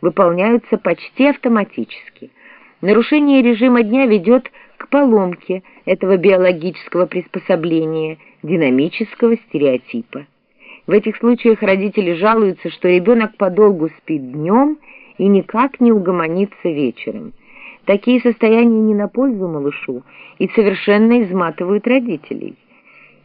выполняются почти автоматически. Нарушение режима дня ведет к поломке этого биологического приспособления, динамического стереотипа. В этих случаях родители жалуются, что ребенок подолгу спит днем и никак не угомонится вечером. Такие состояния не на пользу малышу и совершенно изматывают родителей.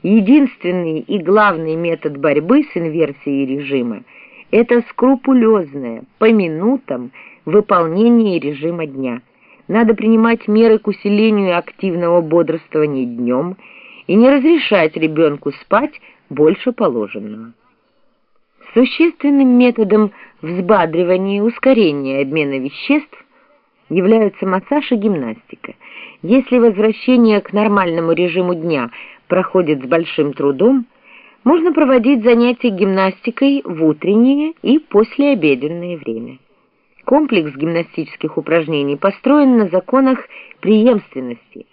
Единственный и главный метод борьбы с инверсией режима – это скрупулезное, по минутам, выполнение режима дня. Надо принимать меры к усилению активного бодрствования днем и не разрешать ребенку спать больше положенного. Существенным методом взбадривания и ускорения обмена веществ являются массаж и гимнастика. Если возвращение к нормальному режиму дня проходит с большим трудом, можно проводить занятия гимнастикой в утреннее и послеобеденное время. Комплекс гимнастических упражнений построен на законах преемственности,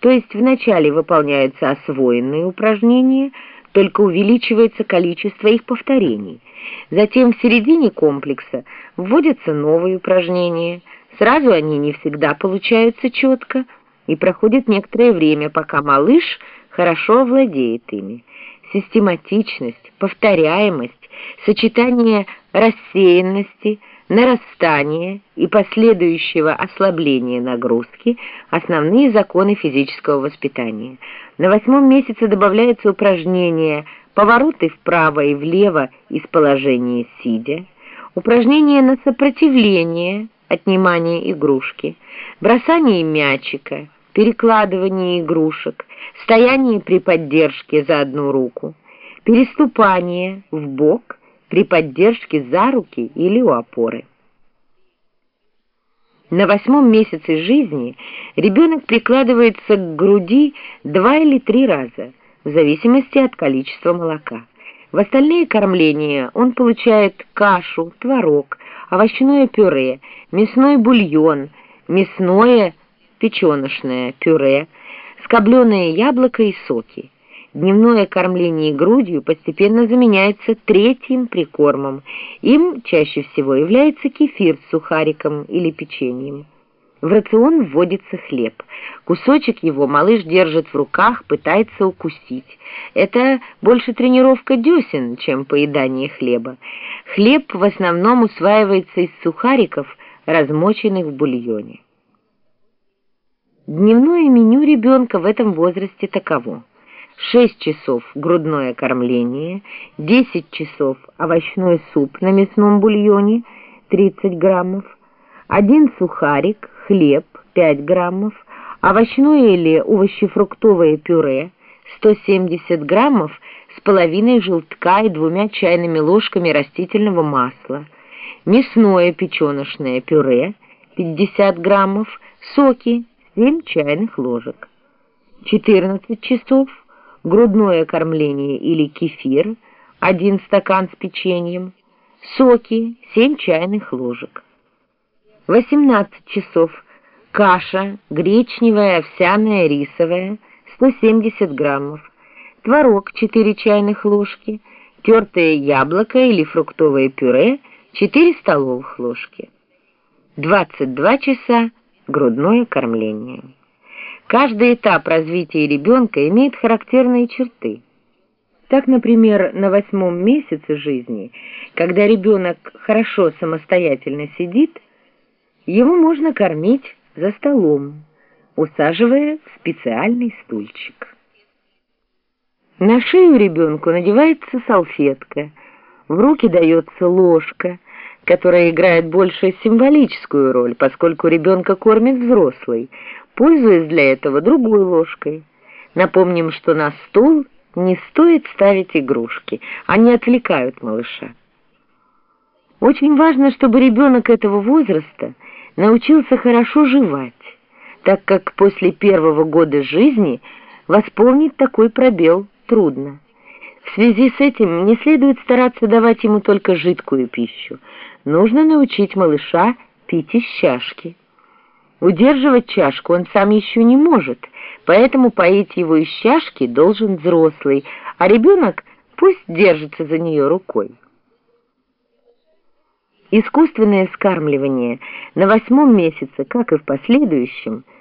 то есть вначале выполняются освоенные упражнения, только увеличивается количество их повторений. Затем в середине комплекса вводятся новые упражнения – Сразу они не всегда получаются четко, и проходит некоторое время, пока малыш хорошо владеет ими. Систематичность, повторяемость, сочетание рассеянности, нарастания и последующего ослабления нагрузки – основные законы физического воспитания. На восьмом месяце добавляются упражнения повороты вправо и влево из положения сидя, упражнения на сопротивление – отнимание игрушки, бросание мячика, перекладывание игрушек, стояние при поддержке за одну руку, переступание в бок при поддержке за руки или у опоры. На восьмом месяце жизни ребенок прикладывается к груди два или три раза, в зависимости от количества молока. В остальные кормления он получает кашу, творог, овощное пюре, мясной бульон, мясное печеночное пюре, скобленое яблоко и соки. Дневное кормление грудью постепенно заменяется третьим прикормом. Им чаще всего является кефир с сухариком или печеньем. В рацион вводится хлеб. Кусочек его малыш держит в руках, пытается укусить. Это больше тренировка десен, чем поедание хлеба. Хлеб в основном усваивается из сухариков, размоченных в бульоне. Дневное меню ребенка в этом возрасте таково. 6 часов грудное кормление, 10 часов овощной суп на мясном бульоне 30 граммов, один сухарик, хлеб 5 граммов, овощное или овощефруктовое пюре 170 граммов с половиной желтка и двумя чайными ложками растительного масла, мясное печеночное пюре 50 граммов, соки 7 чайных ложек. 14 часов грудное кормление или кефир 1 стакан с печеньем, соки 7 чайных ложек. 18 часов. Каша, гречневая, овсяная, рисовая, 170 граммов. Творог 4 чайных ложки. Тертое яблоко или фруктовое пюре 4 столовых ложки. 22 часа. Грудное кормление. Каждый этап развития ребенка имеет характерные черты. Так, например, на восьмом месяце жизни, когда ребенок хорошо самостоятельно сидит, его можно кормить за столом, усаживая в специальный стульчик. На шею ребенку надевается салфетка, в руки дается ложка, которая играет больше символическую роль, поскольку ребенка кормит взрослый, пользуясь для этого другой ложкой. Напомним, что на стол не стоит ставить игрушки, они отвлекают малыша. Очень важно, чтобы ребенок этого возраста – научился хорошо жевать, так как после первого года жизни восполнить такой пробел трудно. В связи с этим не следует стараться давать ему только жидкую пищу. Нужно научить малыша пить из чашки. Удерживать чашку он сам еще не может, поэтому поить его из чашки должен взрослый, а ребенок пусть держится за нее рукой. Искусственное скармливание на восьмом месяце, как и в последующем –